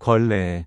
걸레